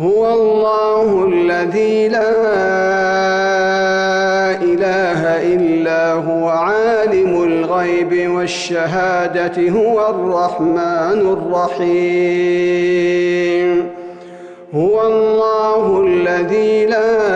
هو الله الذي لا إله إلا هو عالم الغيب والشهادة هو الرحمن الرحيم. هو الله الذي لا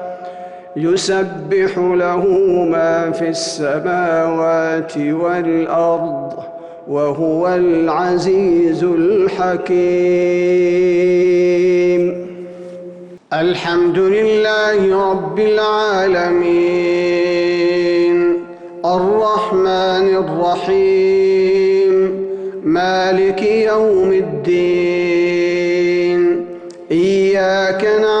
يسبح له ما في السماوات والأرض وهو العزيز الحكيم. الحمد لله رب العالمين. الرحمن الرحيم. مالك يوم الدين. إياك نعبد